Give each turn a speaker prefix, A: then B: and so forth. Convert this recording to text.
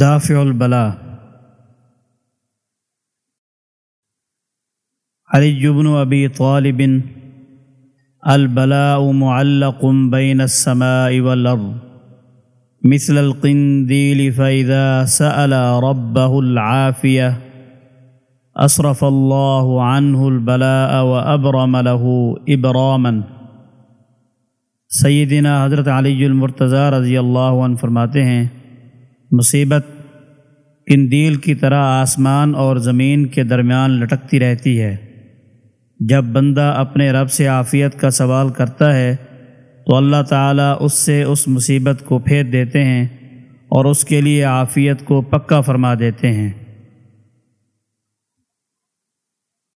A: دافع البلا علی بن ابی طالب، البلاء معلق بين السماء والارض۔ مثل القنديل فاذا سال ربه العافيه اصرف الله عنه البلاء وابرم له ابراما۔ سیدنا حضرت علی المرتضی رضی اللہ عنہ فرماتے ہیں مصیبت کندیل کی طرح آسمان اور زمین کے درمیان لٹکتی رہتی ہے۔ جب بندہ اپنے رب سے عافیت کا سوال کرتا ہے، تو اللہ تعالیٰ اس سے اس مصیبت کو پھیر دیتے ہیں اور اس کے لیے عافیت کو پکا فرما دیتے ہیں۔